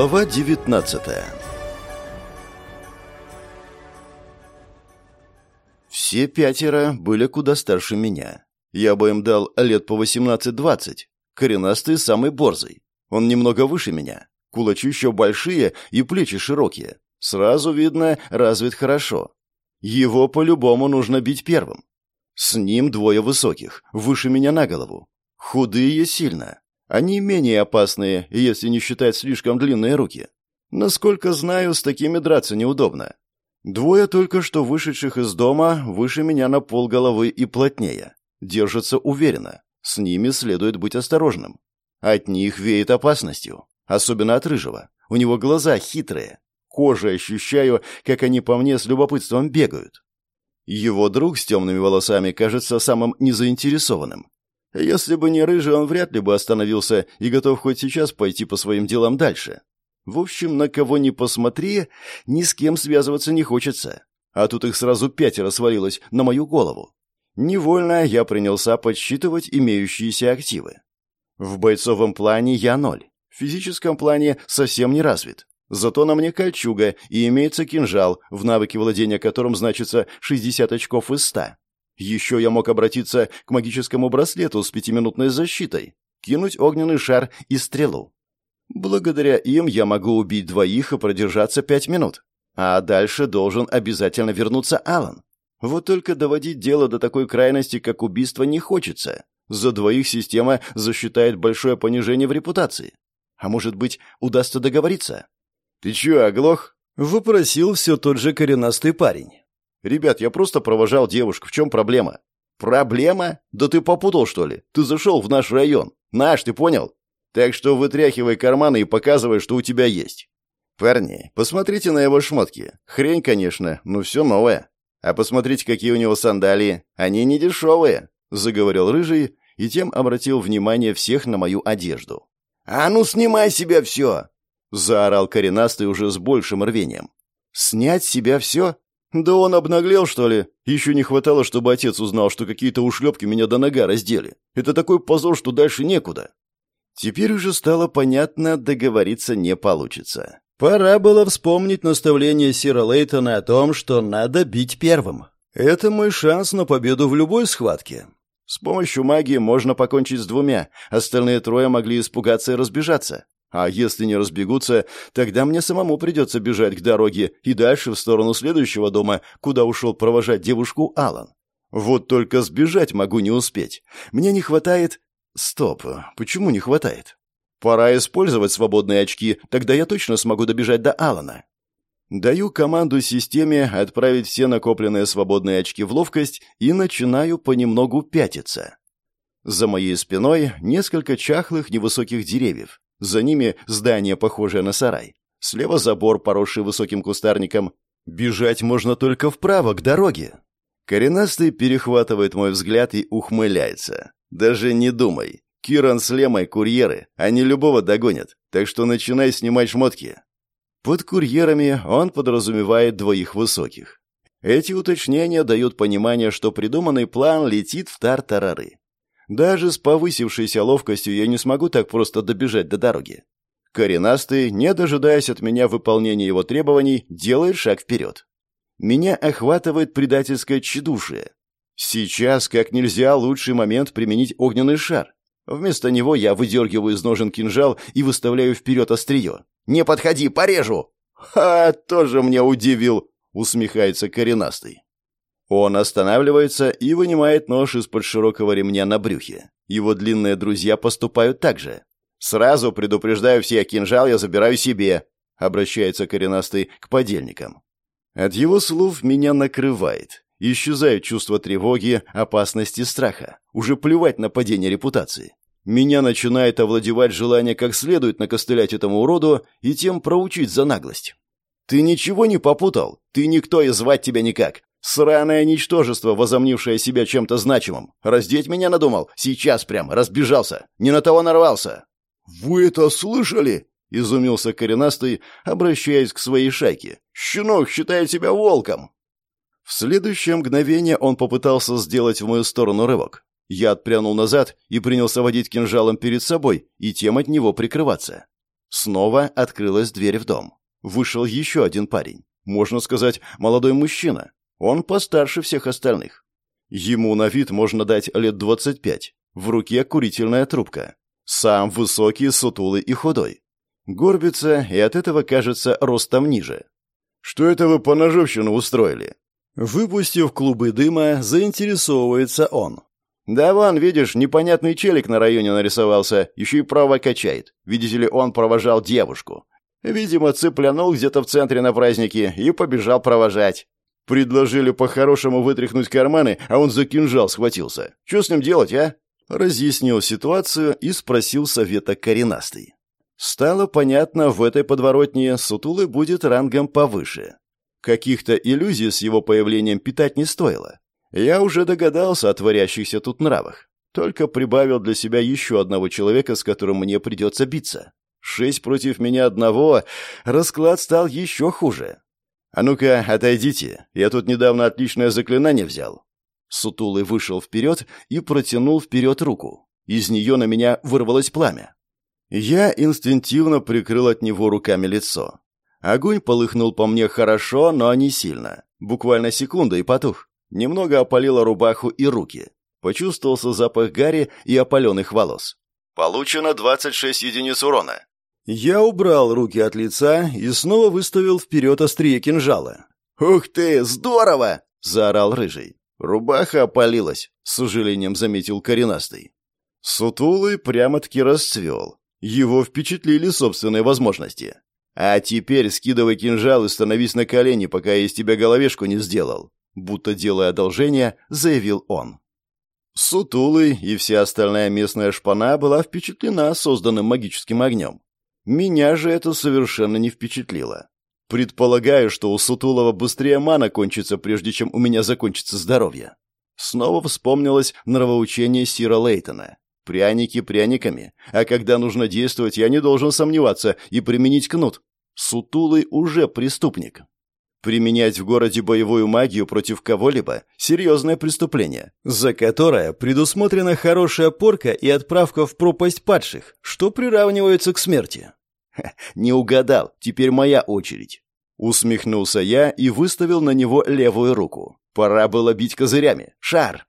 Глава 19 Все пятеро были куда старше меня. Я бы им дал лет по 18-20. Коренастый самый борзый. Он немного выше меня. Кулачища большие и плечи широкие. Сразу видно, развит хорошо. Его по-любому нужно бить первым. С ним двое высоких, выше меня на голову. Худые сильно. Они менее опасные, если не считать слишком длинные руки. Насколько знаю, с такими драться неудобно. Двое только что вышедших из дома выше меня на пол головы и плотнее. Держатся уверенно. С ними следует быть осторожным. От них веет опасностью. Особенно от рыжего. У него глаза хитрые. Кожей ощущаю, как они по мне с любопытством бегают. Его друг с темными волосами кажется самым незаинтересованным. Если бы не рыжий, он вряд ли бы остановился и готов хоть сейчас пойти по своим делам дальше. В общем, на кого ни посмотри, ни с кем связываться не хочется. А тут их сразу пятеро свалилось на мою голову. Невольно я принялся подсчитывать имеющиеся активы. В бойцовом плане я ноль. В физическом плане совсем не развит. Зато на мне кольчуга и имеется кинжал, в навыке владения которым значится 60 очков из 100. Еще я мог обратиться к магическому браслету с пятиминутной защитой, кинуть огненный шар и стрелу. Благодаря им я могу убить двоих и продержаться пять минут. А дальше должен обязательно вернуться Алан. Вот только доводить дело до такой крайности, как убийство, не хочется. За двоих система засчитает большое понижение в репутации. А может быть, удастся договориться? «Ты чё, оглох?» — выпросил все тот же коренастый парень. «Ребят, я просто провожал девушку. В чем проблема?» «Проблема? Да ты попутал, что ли? Ты зашел в наш район. Наш, ты понял? Так что вытряхивай карманы и показывай, что у тебя есть. Парни, посмотрите на его шмотки. Хрень, конечно, но все новое. А посмотрите, какие у него сандалии. Они не дешевые», — заговорил Рыжий и тем обратил внимание всех на мою одежду. «А ну, снимай себя все!» Заорал коренастый уже с большим рвением. «Снять себя все? Да он обнаглел, что ли? Еще не хватало, чтобы отец узнал, что какие-то ушлепки меня до нога раздели. Это такой позор, что дальше некуда». Теперь уже стало понятно, договориться не получится. Пора было вспомнить наставление Сира Лейтона о том, что надо бить первым. Это мой шанс на победу в любой схватке. С помощью магии можно покончить с двумя, остальные трое могли испугаться и разбежаться. А если не разбегутся, тогда мне самому придется бежать к дороге и дальше в сторону следующего дома, куда ушел провожать девушку Алан. Вот только сбежать могу не успеть. Мне не хватает... Стоп, почему не хватает? Пора использовать свободные очки, тогда я точно смогу добежать до Алана. Даю команду системе отправить все накопленные свободные очки в ловкость и начинаю понемногу пятиться. За моей спиной несколько чахлых невысоких деревьев. За ними здание, похожее на сарай. Слева забор, поросший высоким кустарником. Бежать можно только вправо, к дороге. Коренастый перехватывает мой взгляд и ухмыляется. Даже не думай. Киран с Лемой курьеры, они любого догонят, так что начинай снимать шмотки. Под курьерами он подразумевает двоих высоких. Эти уточнения дают понимание, что придуманный план летит в тартарары. Даже с повысившейся ловкостью я не смогу так просто добежать до дороги. Коренастый, не дожидаясь от меня выполнения его требований, делает шаг вперед. Меня охватывает предательское тщедушие. Сейчас как нельзя лучший момент применить огненный шар. Вместо него я выдергиваю из ножен кинжал и выставляю вперед острие. «Не подходи, порежу!» «Ха, тоже мне удивил!» — усмехается коренастый. Он останавливается и вынимает нож из-под широкого ремня на брюхе. Его длинные друзья поступают так же. «Сразу предупреждаю всех, кинжал я забираю себе», — обращается коренастый к подельникам. От его слов меня накрывает. Исчезает чувство тревоги, опасности, страха. Уже плевать на падение репутации. Меня начинает овладевать желание как следует накостылять этому уроду и тем проучить за наглость. «Ты ничего не попутал? Ты никто и звать тебя никак. Сраное ничтожество, возомнившее себя чем-то значимым. Раздеть меня надумал? Сейчас прям, разбежался. Не на того нарвался. «Вы это слышали?» — изумился коренастый, обращаясь к своей шайке. «Щенок считает себя волком!» В следующее мгновение он попытался сделать в мою сторону рывок. Я отпрянул назад и принялся водить кинжалом перед собой и тем от него прикрываться. Снова открылась дверь в дом. Вышел еще один парень. Можно сказать, молодой мужчина. Он постарше всех остальных. Ему на вид можно дать лет двадцать пять. В руке курительная трубка. Сам высокий, сутулый и худой. Горбится и от этого кажется ростом ниже. «Что это вы по ножовщину устроили?» Выпустив клубы дыма, заинтересовывается он. «Да вон, видишь, непонятный челик на районе нарисовался, еще и право качает. Видите ли, он провожал девушку. Видимо, цыплянул где-то в центре на празднике и побежал провожать. Предложили по-хорошему вытряхнуть карманы, а он за кинжал схватился. Что с ним делать, а?» Разъяснил ситуацию и спросил совета коренастый. Стало понятно, в этой подворотне Сутулы будет рангом повыше. Каких-то иллюзий с его появлением питать не стоило. Я уже догадался о творящихся тут нравах. Только прибавил для себя еще одного человека, с которым мне придется биться. Шесть против меня одного, расклад стал еще хуже. «А ну-ка, отойдите, я тут недавно отличное заклинание взял». Сутулый вышел вперед и протянул вперед руку. Из нее на меня вырвалось пламя. Я инстинктивно прикрыл от него руками лицо. Огонь полыхнул по мне хорошо, но не сильно. Буквально секунда и потух. Немного опалило рубаху и руки. Почувствовался запах гари и опаленных волос. Получено 26 единиц урона. Я убрал руки от лица и снова выставил вперед острие кинжала. «Ух ты, здорово!» — заорал рыжий. Рубаха опалилась, с сожалением заметил коренастый. Сутулый прямо-таки расцвел. Его впечатлили собственные возможности. «А теперь скидывай кинжал и становись на колени, пока я из тебя головешку не сделал», будто делая одолжение, заявил он. Сутулый и вся остальная местная шпана была впечатлена созданным магическим огнем. Меня же это совершенно не впечатлило. Предполагаю, что у Сутулова быстрее мана кончится, прежде чем у меня закончится здоровье. Снова вспомнилось нравоучение Сира Лейтона. Пряники пряниками, а когда нужно действовать, я не должен сомневаться и применить кнут. Сутулый уже преступник. Применять в городе боевую магию против кого-либо – серьезное преступление, за которое предусмотрена хорошая порка и отправка в пропасть падших, что приравнивается к смерти. «Не угадал, теперь моя очередь». Усмехнулся я и выставил на него левую руку. Пора было бить козырями. Шар!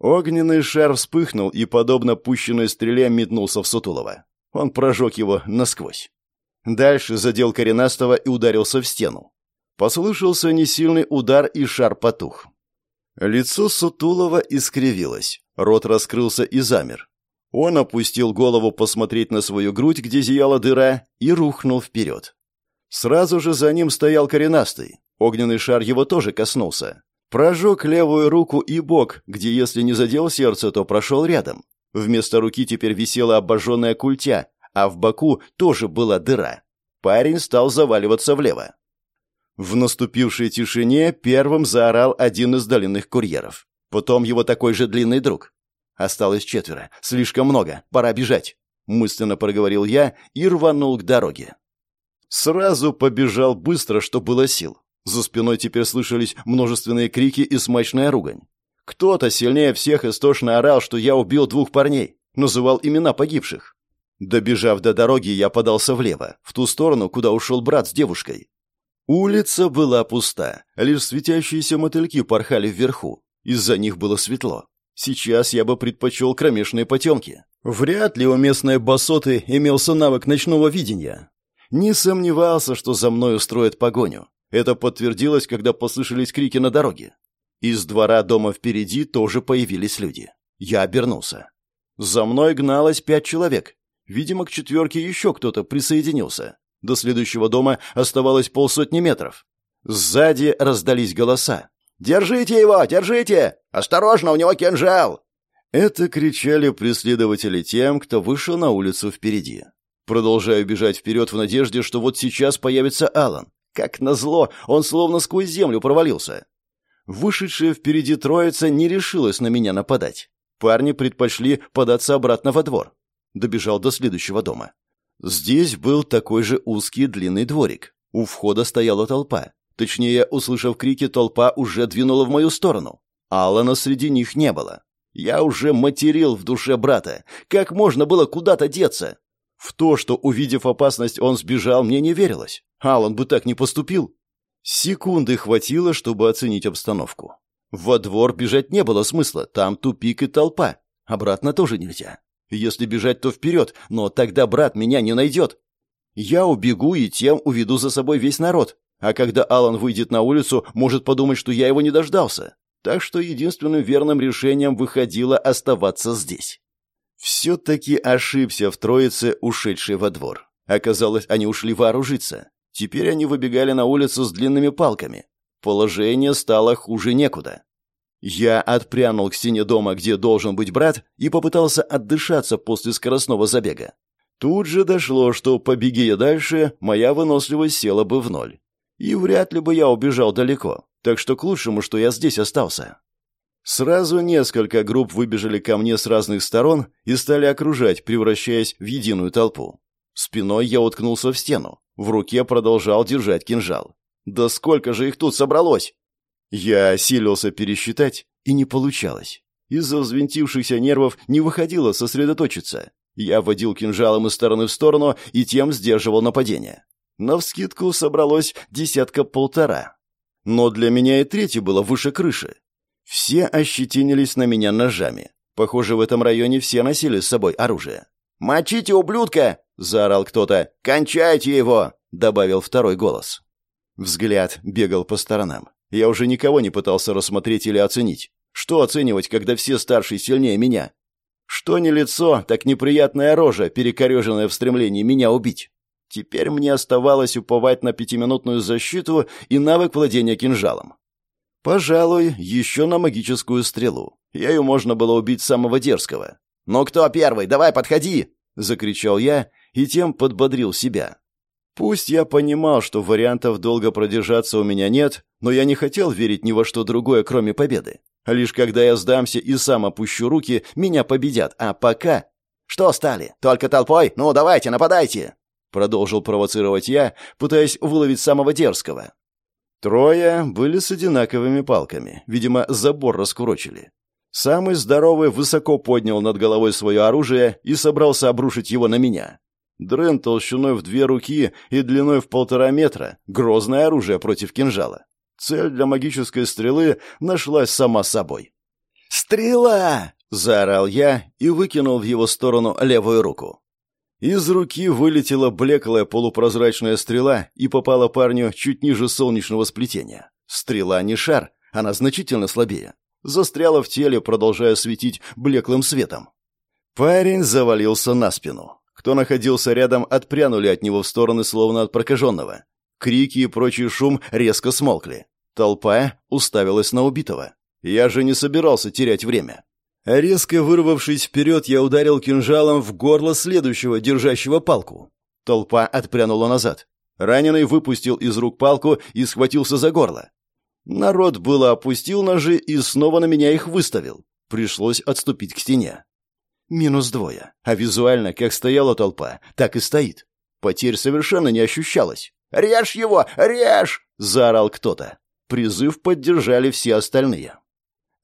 Огненный шар вспыхнул и, подобно пущенной стреле, метнулся в Сутулова. Он прожег его насквозь. Дальше задел коренастого и ударился в стену. Послышался несильный удар, и шар потух. Лицо Сутулова искривилось. Рот раскрылся и замер. Он опустил голову посмотреть на свою грудь, где зияла дыра, и рухнул вперед. Сразу же за ним стоял коренастый. Огненный шар его тоже коснулся. Прожег левую руку и бок, где если не задел сердце, то прошел рядом. Вместо руки теперь висела обожженная культя, а в боку тоже была дыра. Парень стал заваливаться влево. В наступившей тишине первым заорал один из долинных курьеров. Потом его такой же длинный друг. Осталось четверо. Слишком много. Пора бежать. Мысленно проговорил я и рванул к дороге. Сразу побежал быстро, что было сил. За спиной теперь слышались множественные крики и смачная ругань. Кто-то сильнее всех истошно орал, что я убил двух парней. Называл имена погибших. Добежав до дороги, я подался влево, в ту сторону, куда ушел брат с девушкой. Улица была пуста, лишь светящиеся мотыльки порхали вверху. Из-за них было светло. Сейчас я бы предпочел кромешные потемки. Вряд ли у местной басоты имелся навык ночного видения. Не сомневался, что за мной устроят погоню. Это подтвердилось, когда послышались крики на дороге. Из двора дома впереди тоже появились люди. Я обернулся. За мной гналось пять человек. Видимо, к четверке еще кто-то присоединился. До следующего дома оставалось полсотни метров. Сзади раздались голоса. «Держите его! Держите! Осторожно, у него кинжал!» Это кричали преследователи тем, кто вышел на улицу впереди. Продолжаю бежать вперед в надежде, что вот сейчас появится Алан. Как назло, он словно сквозь землю провалился. Вышедшая впереди троица не решилась на меня нападать. Парни предпочли податься обратно во двор. Добежал до следующего дома. Здесь был такой же узкий длинный дворик. У входа стояла толпа. Точнее, услышав крики, толпа уже двинула в мою сторону. Алана среди них не было. Я уже материл в душе брата. Как можно было куда-то деться? В то, что, увидев опасность, он сбежал, мне не верилось. Алан бы так не поступил. Секунды хватило, чтобы оценить обстановку. Во двор бежать не было смысла, там тупик и толпа. Обратно тоже нельзя. Если бежать, то вперед, но тогда брат меня не найдет. Я убегу и тем уведу за собой весь народ. А когда Алан выйдет на улицу, может подумать, что я его не дождался. Так что единственным верным решением выходило оставаться здесь. Все-таки ошибся в троице, ушедшей во двор. Оказалось, они ушли вооружиться. Теперь они выбегали на улицу с длинными палками. Положение стало хуже некуда. Я отпрянул к стене дома, где должен быть брат, и попытался отдышаться после скоростного забега. Тут же дошло, что побеги я дальше, моя выносливость села бы в ноль. И вряд ли бы я убежал далеко, так что к лучшему, что я здесь остался. Сразу несколько групп выбежали ко мне с разных сторон и стали окружать, превращаясь в единую толпу. Спиной я уткнулся в стену, в руке продолжал держать кинжал. «Да сколько же их тут собралось!» Я силился пересчитать, и не получалось. Из-за взвинтившихся нервов не выходило сосредоточиться. Я водил кинжалом из стороны в сторону и тем сдерживал нападение. Навскидку собралось десятка-полтора. Но для меня и третье было выше крыши. Все ощетинились на меня ножами. Похоже, в этом районе все носили с собой оружие. «Мочите, ублюдка!» — заорал кто-то. «Кончайте его!» — добавил второй голос. Взгляд бегал по сторонам. Я уже никого не пытался рассмотреть или оценить. Что оценивать, когда все старшие сильнее меня? Что не лицо, так неприятная рожа, перекореженная в стремлении меня убить. Теперь мне оставалось уповать на пятиминутную защиту и навык владения кинжалом. Пожалуй, еще на магическую стрелу. Ею можно было убить самого дерзкого. «Ну кто первый? Давай, подходи!» — закричал я и тем подбодрил себя. Пусть я понимал, что вариантов долго продержаться у меня нет, но я не хотел верить ни во что другое, кроме победы. Лишь когда я сдамся и сам опущу руки, меня победят, а пока... «Что стали? Только толпой? Ну, давайте, нападайте!» Продолжил провоцировать я, пытаясь выловить самого дерзкого. Трое были с одинаковыми палками. Видимо, забор раскурочили. Самый здоровый высоко поднял над головой свое оружие и собрался обрушить его на меня. Дрен толщиной в две руки и длиной в полтора метра — грозное оружие против кинжала. Цель для магической стрелы нашлась сама собой. «Стрела!» — заорал я и выкинул в его сторону левую руку. Из руки вылетела блеклая полупрозрачная стрела и попала парню чуть ниже солнечного сплетения. Стрела не шар, она значительно слабее. Застряла в теле, продолжая светить блеклым светом. Парень завалился на спину. Кто находился рядом, отпрянули от него в стороны, словно от прокаженного. Крики и прочий шум резко смолкли. Толпа уставилась на убитого. Я же не собирался терять время. Резко вырвавшись вперед, я ударил кинжалом в горло следующего, держащего палку. Толпа отпрянула назад. Раненый выпустил из рук палку и схватился за горло. Народ было опустил ножи и снова на меня их выставил. Пришлось отступить к стене. Минус двое. А визуально, как стояла толпа, так и стоит. Потерь совершенно не ощущалось. «Режь его! Режь!» — заорал кто-то. Призыв поддержали все остальные.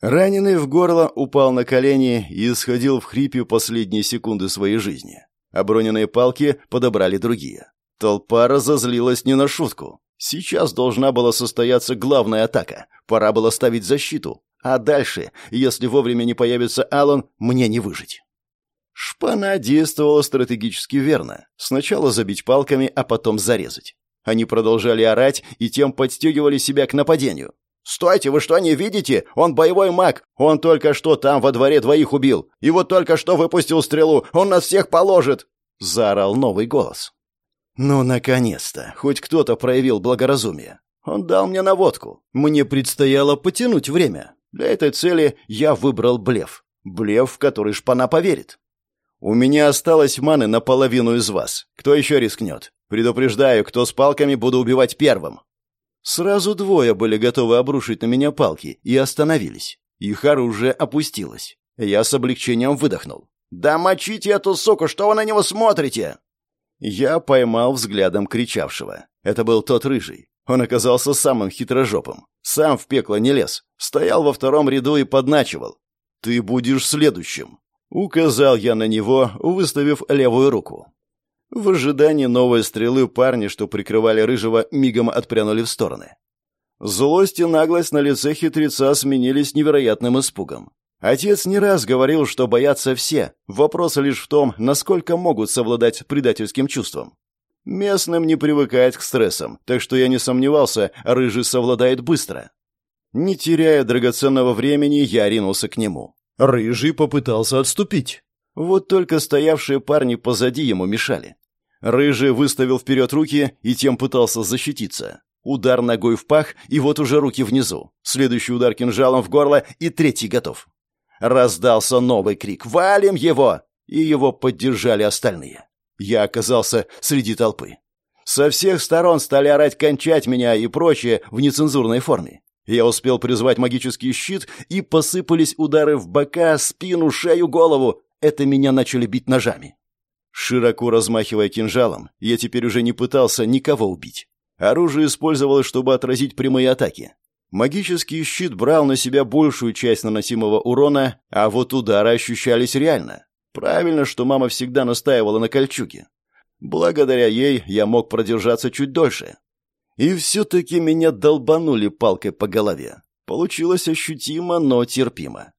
Раненый в горло упал на колени и исходил в хрипе последние секунды своей жизни. Оброненные палки подобрали другие. Толпа разозлилась не на шутку. Сейчас должна была состояться главная атака. Пора было ставить защиту. А дальше, если вовремя не появится Алан, мне не выжить. Шпана действовала стратегически верно. Сначала забить палками, а потом зарезать. Они продолжали орать и тем подстегивали себя к нападению. «Стойте, вы что, не видите? Он боевой маг! Он только что там во дворе двоих убил! И вот только что выпустил стрелу! Он нас всех положит!» — заорал новый голос. «Ну, наконец-то! Хоть кто-то проявил благоразумие. Он дал мне наводку. Мне предстояло потянуть время. Для этой цели я выбрал блеф. Блеф, в который шпана поверит. У меня осталось маны наполовину из вас. Кто еще рискнет? Предупреждаю, кто с палками, буду убивать первым. Сразу двое были готовы обрушить на меня палки и остановились. Их оружие опустилось. Я с облегчением выдохнул. «Да мочите эту суку, что вы на него смотрите?» Я поймал взглядом кричавшего. Это был тот рыжий. Он оказался самым хитрожопым. Сам в пекло не лез. Стоял во втором ряду и подначивал. «Ты будешь следующим», — указал я на него, выставив левую руку. В ожидании новой стрелы парни, что прикрывали рыжего, мигом отпрянули в стороны. Злость и наглость на лице хитреца сменились невероятным испугом. Отец не раз говорил, что боятся все. Вопрос лишь в том, насколько могут совладать предательским чувством. Местным не привыкает к стрессам, так что я не сомневался, рыжий совладает быстро. Не теряя драгоценного времени, я ринулся к нему. Рыжий попытался отступить. Вот только стоявшие парни позади ему мешали. Рыжий выставил вперед руки и тем пытался защититься. Удар ногой в пах, и вот уже руки внизу. Следующий удар кинжалом в горло, и третий готов. Раздался новый крик «Валим его!» И его поддержали остальные. Я оказался среди толпы. Со всех сторон стали орать «кончать меня» и прочее в нецензурной форме. Я успел призвать магический щит, и посыпались удары в бока, спину, шею, голову. Это меня начали бить ножами. Широко размахивая кинжалом, я теперь уже не пытался никого убить. Оружие использовалось, чтобы отразить прямые атаки. Магический щит брал на себя большую часть наносимого урона, а вот удары ощущались реально. Правильно, что мама всегда настаивала на кольчуге. Благодаря ей я мог продержаться чуть дольше. И все-таки меня долбанули палкой по голове. Получилось ощутимо, но терпимо.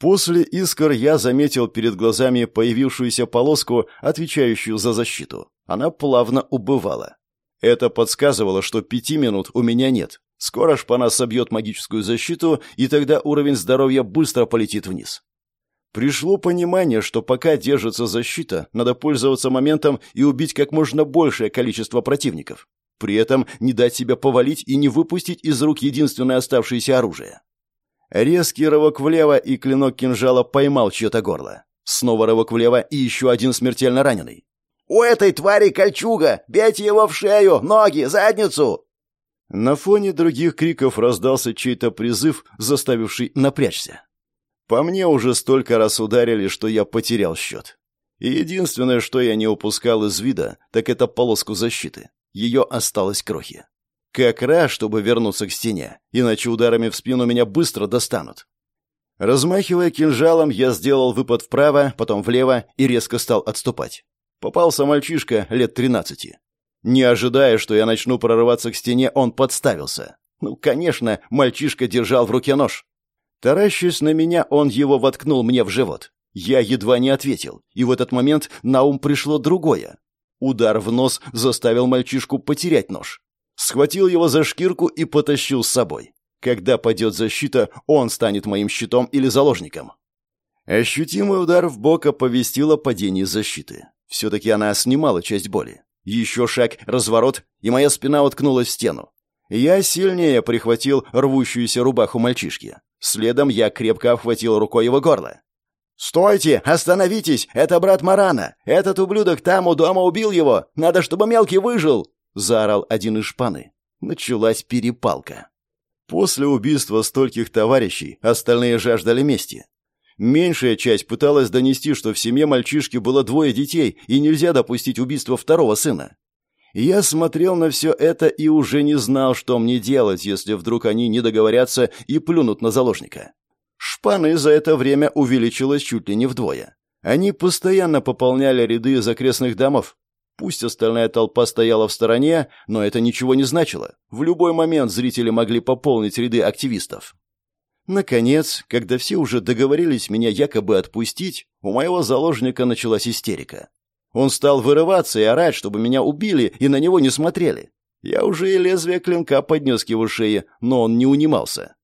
После искр я заметил перед глазами появившуюся полоску, отвечающую за защиту. Она плавно убывала. Это подсказывало, что пяти минут у меня нет. Скоро шпана собьет магическую защиту, и тогда уровень здоровья быстро полетит вниз. Пришло понимание, что пока держится защита, надо пользоваться моментом и убить как можно большее количество противников. При этом не дать себя повалить и не выпустить из рук единственное оставшееся оружие. Резкий рывок влево, и клинок кинжала поймал чье-то горло. Снова рывок влево, и еще один смертельно раненый. «У этой твари кольчуга! Бейте его в шею, ноги, задницу!» На фоне других криков раздался чей-то призыв, заставивший напрячься. По мне уже столько раз ударили, что я потерял счет. И единственное, что я не упускал из вида, так это полоску защиты. Ее осталось крохи. Как раз, чтобы вернуться к стене, иначе ударами в спину меня быстро достанут. Размахивая кинжалом, я сделал выпад вправо, потом влево и резко стал отступать. Попался мальчишка лет тринадцати. Не ожидая, что я начну прорываться к стене, он подставился. Ну, конечно, мальчишка держал в руке нож. Таращась на меня, он его воткнул мне в живот. Я едва не ответил, и в этот момент на ум пришло другое. Удар в нос заставил мальчишку потерять нож схватил его за шкирку и потащил с собой. Когда падет защита, он станет моим щитом или заложником. Ощутимый удар в бок оповестил о падении защиты. Все-таки она снимала часть боли. Еще шаг, разворот, и моя спина уткнулась в стену. Я сильнее прихватил рвущуюся рубаху мальчишки. Следом я крепко обхватил рукой его горло. «Стойте! Остановитесь! Это брат Марана! Этот ублюдок там у дома убил его! Надо, чтобы мелкий выжил!» — заорал один из шпаны. Началась перепалка. После убийства стольких товарищей остальные жаждали мести. Меньшая часть пыталась донести, что в семье мальчишки было двое детей, и нельзя допустить убийства второго сына. Я смотрел на все это и уже не знал, что мне делать, если вдруг они не договорятся и плюнут на заложника. Шпаны за это время увеличилось чуть ли не вдвое. Они постоянно пополняли ряды из окрестных домов, Пусть остальная толпа стояла в стороне, но это ничего не значило. В любой момент зрители могли пополнить ряды активистов. Наконец, когда все уже договорились меня якобы отпустить, у моего заложника началась истерика. Он стал вырываться и орать, чтобы меня убили и на него не смотрели. Я уже и лезвие клинка поднес к его шее, но он не унимался.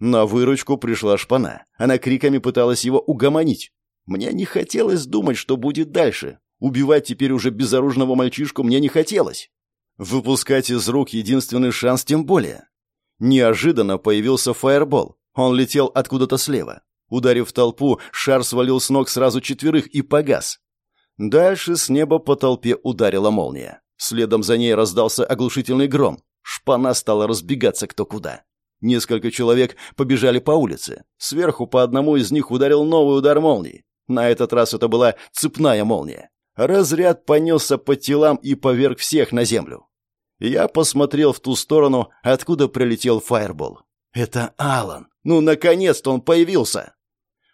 На выручку пришла шпана. Она криками пыталась его угомонить. Мне не хотелось думать, что будет дальше. Убивать теперь уже безоружного мальчишку мне не хотелось. Выпускать из рук единственный шанс тем более. Неожиданно появился фаербол. Он летел откуда-то слева. Ударив толпу, шар свалил с ног сразу четверых и погас. Дальше с неба по толпе ударила молния. Следом за ней раздался оглушительный гром. Шпана стала разбегаться кто куда. Несколько человек побежали по улице. Сверху по одному из них ударил новый удар молнии. На этот раз это была цепная молния. Разряд понесся по телам и поверг всех на землю. Я посмотрел в ту сторону, откуда прилетел фаербол. Это Алан. Ну, наконец-то он появился.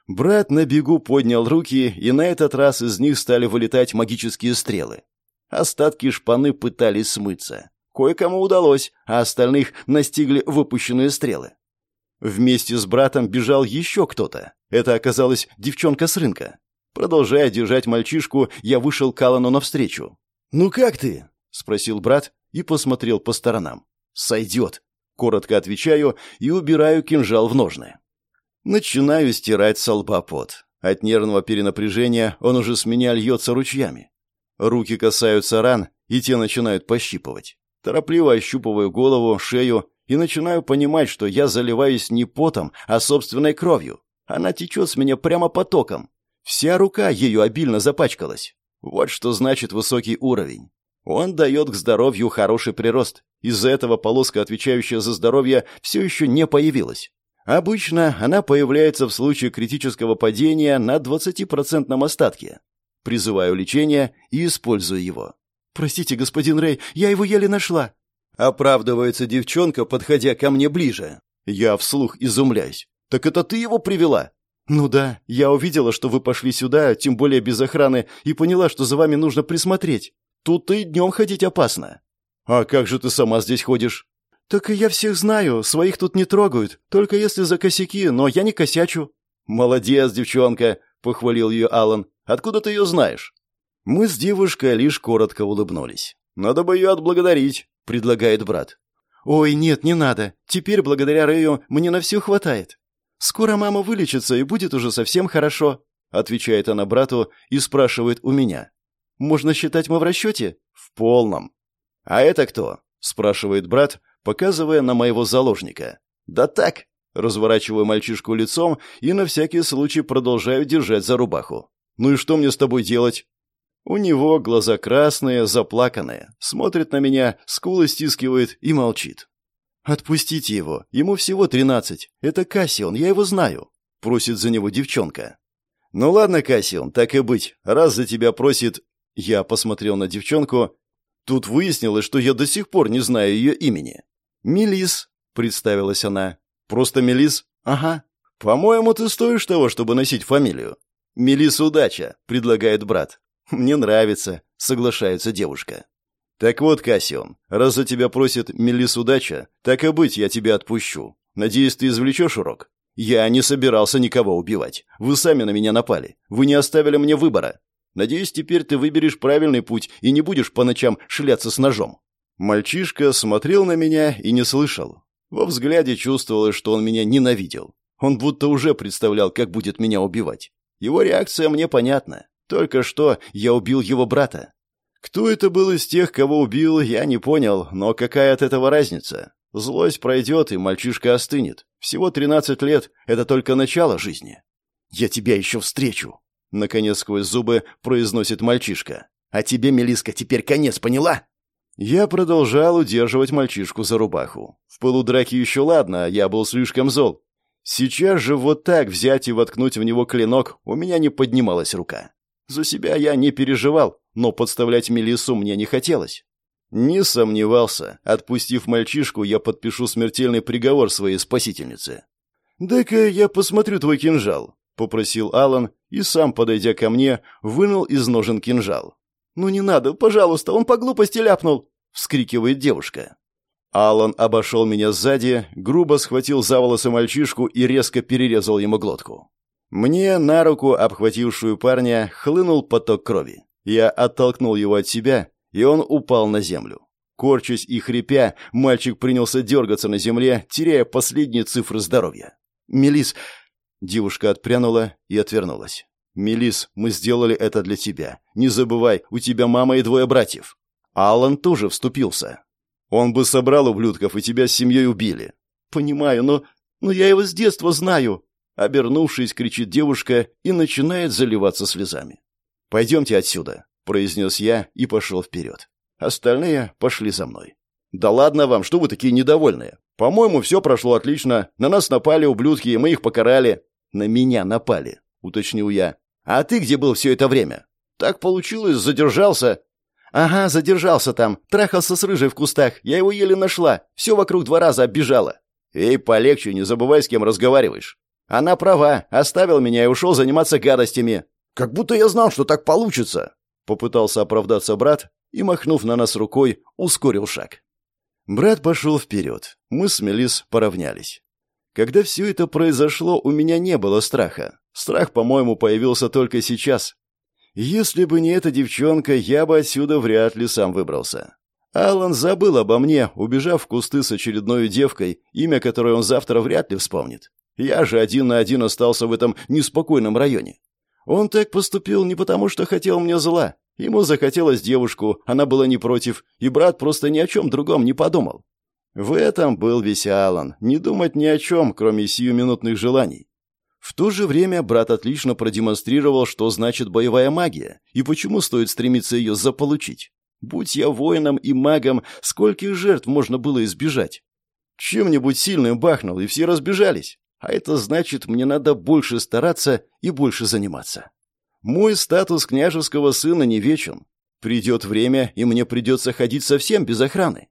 Брат на бегу поднял руки, и на этот раз из них стали вылетать магические стрелы. Остатки шпаны пытались смыться. Кое-кому удалось, а остальных настигли выпущенные стрелы. Вместе с братом бежал еще кто-то. Это оказалась девчонка с рынка. Продолжая держать мальчишку, я вышел к Аллану навстречу. «Ну как ты?» — спросил брат и посмотрел по сторонам. «Сойдет», — коротко отвечаю и убираю кинжал в ножны. Начинаю стирать с лба пот. От нервного перенапряжения он уже с меня льется ручьями. Руки касаются ран, и те начинают пощипывать. Торопливо ощупываю голову, шею и начинаю понимать, что я заливаюсь не потом, а собственной кровью. Она течет с меня прямо потоком. Вся рука ею обильно запачкалась. Вот что значит высокий уровень. Он дает к здоровью хороший прирост. Из-за этого полоска, отвечающая за здоровье, все еще не появилась. Обычно она появляется в случае критического падения на 20% остатке. Призываю лечение и использую его. «Простите, господин Рэй, я его еле нашла». Оправдывается девчонка, подходя ко мне ближе. Я вслух изумляюсь. «Так это ты его привела?» «Ну да, я увидела, что вы пошли сюда, тем более без охраны, и поняла, что за вами нужно присмотреть. Тут и днем ходить опасно». «А как же ты сама здесь ходишь?» «Так и я всех знаю, своих тут не трогают, только если за косяки, но я не косячу». «Молодец, девчонка», — похвалил ее Алан. «Откуда ты ее знаешь?» Мы с девушкой лишь коротко улыбнулись. «Надо бы ее отблагодарить», — предлагает брат. «Ой, нет, не надо. Теперь, благодаря Рэю, мне на все хватает. «Скоро мама вылечится, и будет уже совсем хорошо», — отвечает она брату и спрашивает у меня. «Можно считать мы в расчете?» «В полном». «А это кто?» — спрашивает брат, показывая на моего заложника. «Да так!» — разворачиваю мальчишку лицом и на всякий случай продолжаю держать за рубаху. «Ну и что мне с тобой делать?» У него глаза красные, заплаканные, смотрит на меня, скулы стискивает и молчит. «Отпустите его. Ему всего тринадцать. Это Кассион, я его знаю», — просит за него девчонка. «Ну ладно, Кассион, так и быть. Раз за тебя просит...» Я посмотрел на девчонку. Тут выяснилось, что я до сих пор не знаю ее имени. «Мелис», — представилась она. «Просто Мелис?» «Ага». «По-моему, ты стоишь того, чтобы носить фамилию». «Мелис удача», — предлагает брат. «Мне нравится», — соглашается девушка. «Так вот, Кассион, раз за тебя просит Мелис удача, так и быть, я тебя отпущу. Надеюсь, ты извлечешь урок? Я не собирался никого убивать. Вы сами на меня напали. Вы не оставили мне выбора. Надеюсь, теперь ты выберешь правильный путь и не будешь по ночам шляться с ножом». Мальчишка смотрел на меня и не слышал. Во взгляде чувствовалось, что он меня ненавидел. Он будто уже представлял, как будет меня убивать. Его реакция мне понятна. Только что я убил его брата. Кто это был из тех, кого убил, я не понял, но какая от этого разница? Злость пройдет, и мальчишка остынет. Всего тринадцать лет — это только начало жизни. «Я тебя еще встречу!» — наконец сквозь зубы произносит мальчишка. «А тебе, Мелиска, теперь конец, поняла?» Я продолжал удерживать мальчишку за рубаху. В пылу драки еще ладно, я был слишком зол. Сейчас же вот так взять и воткнуть в него клинок у меня не поднималась рука. За себя я не переживал, но подставлять Мелиссу мне не хотелось. Не сомневался. Отпустив мальчишку, я подпишу смертельный приговор своей спасительнице. «Дай-ка я посмотрю твой кинжал», — попросил Алан и сам, подойдя ко мне, вынул из ножен кинжал. «Ну не надо, пожалуйста, он по глупости ляпнул», — вскрикивает девушка. Алан обошел меня сзади, грубо схватил за волосы мальчишку и резко перерезал ему глотку. Мне на руку, обхватившую парня, хлынул поток крови. Я оттолкнул его от себя, и он упал на землю. Корчась и хрипя, мальчик принялся дергаться на земле, теряя последние цифры здоровья. «Мелис...» Девушка отпрянула и отвернулась. «Мелис, мы сделали это для тебя. Не забывай, у тебя мама и двое братьев». Алан тоже вступился. «Он бы собрал ублюдков, и тебя с семьей убили». «Понимаю, но... но я его с детства знаю», Обернувшись, кричит девушка и начинает заливаться слезами. «Пойдемте отсюда», — произнес я и пошел вперед. Остальные пошли за мной. «Да ладно вам, что вы такие недовольные? По-моему, все прошло отлично. На нас напали ублюдки, и мы их покарали». «На меня напали», — уточнил я. «А ты где был все это время?» «Так получилось, задержался». «Ага, задержался там. Трахался с рыжей в кустах. Я его еле нашла. Все вокруг два раза оббежала». «Эй, полегче, не забывай, с кем разговариваешь». Она права, оставил меня и ушел заниматься гадостями. Как будто я знал, что так получится. Попытался оправдаться брат, и, махнув на нас рукой, ускорил шаг. Брат пошел вперед. Мы с Мелис поравнялись. Когда все это произошло, у меня не было страха. Страх, по-моему, появился только сейчас. Если бы не эта девчонка, я бы отсюда вряд ли сам выбрался. Алан забыл обо мне, убежав в кусты с очередной девкой, имя которой он завтра вряд ли вспомнит. Я же один на один остался в этом неспокойном районе. Он так поступил не потому, что хотел мне зла. Ему захотелось девушку, она была не против, и брат просто ни о чем другом не подумал. В этом был весь Алан, не думать ни о чем, кроме сиюминутных желаний. В то же время брат отлично продемонстрировал, что значит боевая магия и почему стоит стремиться ее заполучить. Будь я воином и магом, скольких жертв можно было избежать? Чем-нибудь сильным бахнул, и все разбежались. А это значит, мне надо больше стараться и больше заниматься. Мой статус княжеского сына не вечен. Придет время, и мне придется ходить совсем без охраны.